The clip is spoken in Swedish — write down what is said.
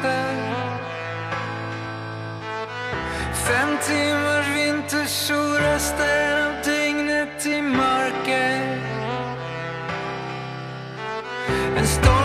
spänn Fem timmar vintersol resten av dygnet i mörker En storm